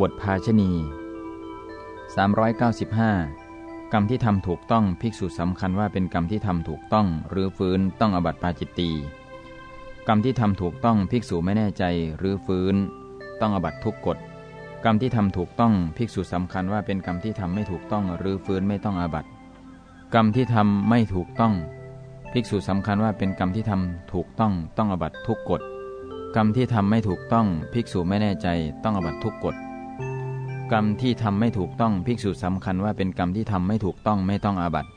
บทภาชณี 395 กรรมที่ทำถูกต้องภิกษุสำคัญว่าเป็นกรรมที่ทำถูกต้อง หรือฟื้นต้องอบัติปาจิตตีกรรมที่ทำถูกต้องภิกษุไม่แน่ใจหรือฟื้น ต้องอบัติทุกกฎกรรมที่ทำถูกต้องภิกษุสำคัญว่าเป็นกรรมที่ทำไม่ถูกต้อง หรือฟื้นไม่ต้องอาบัติกรรมที่ทำไม่ถูกต้อง ภิกษุสำคัญว่าเป็นกรรมที่ทำถูกต้องต้องอบัติทุกกฎกรรมที่ทำไม่ถูกต้อง ภิกษุไม่แน่ใจต้องอบัตทุกกฎ กรรมที่ทำไม่ถูกต้องภิกษุสำคัญว่าเป็นกรรมที่ทำไม่ถูกต้องไม่ต้องอาบัติ